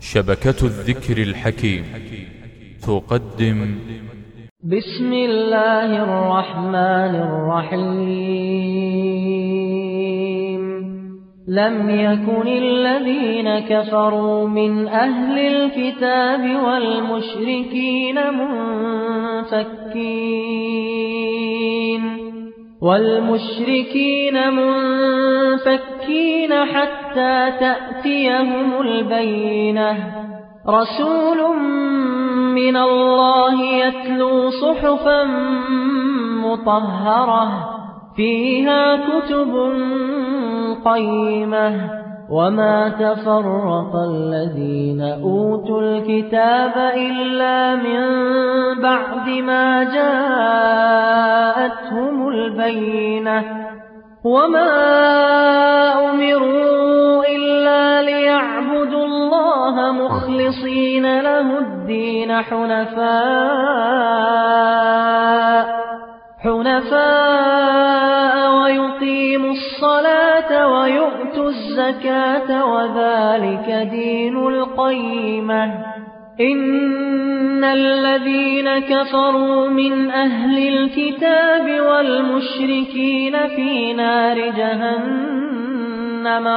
شبكة الذكر الحكيم. تقدم. بسم الله الرحمن الرحيم. لم يكن الذين كفروا من أهل الكتاب والمشركين منفكين. والمشركين منفكين. حتى تأتيهم البينة. رسول من الله يتلو صحفا مطهرة فيها كتب قيمة. وما تفرق الذين أوتوا الكتاب إلا من بعد ما جاءتهم البينة. وما مخلصين له الدين حنفاء حنفاء ويقيموا الصلاة ويؤتوا الزكاة وذلك دين القيمة. إن الذين كفروا من أهل الكتاب والمشركين في نار جهنم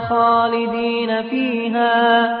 خالدين فيها.